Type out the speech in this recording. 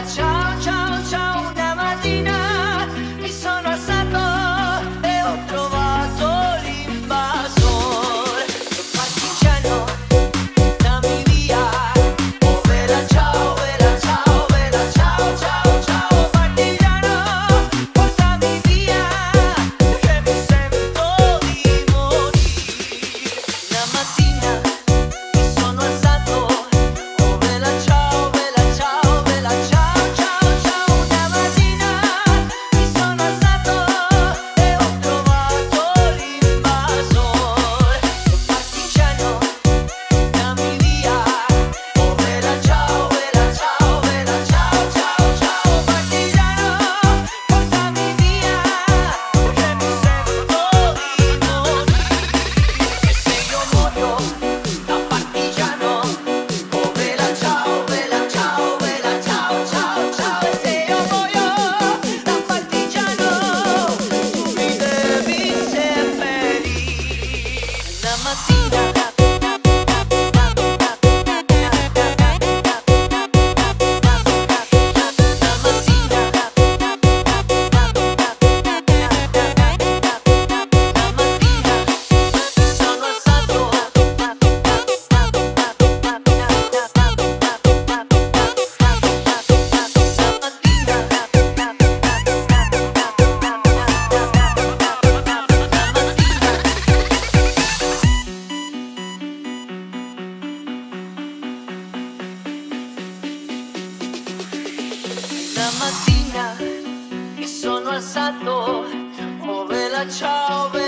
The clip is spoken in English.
watch out. mattina mi sono alzato, oh la ciao.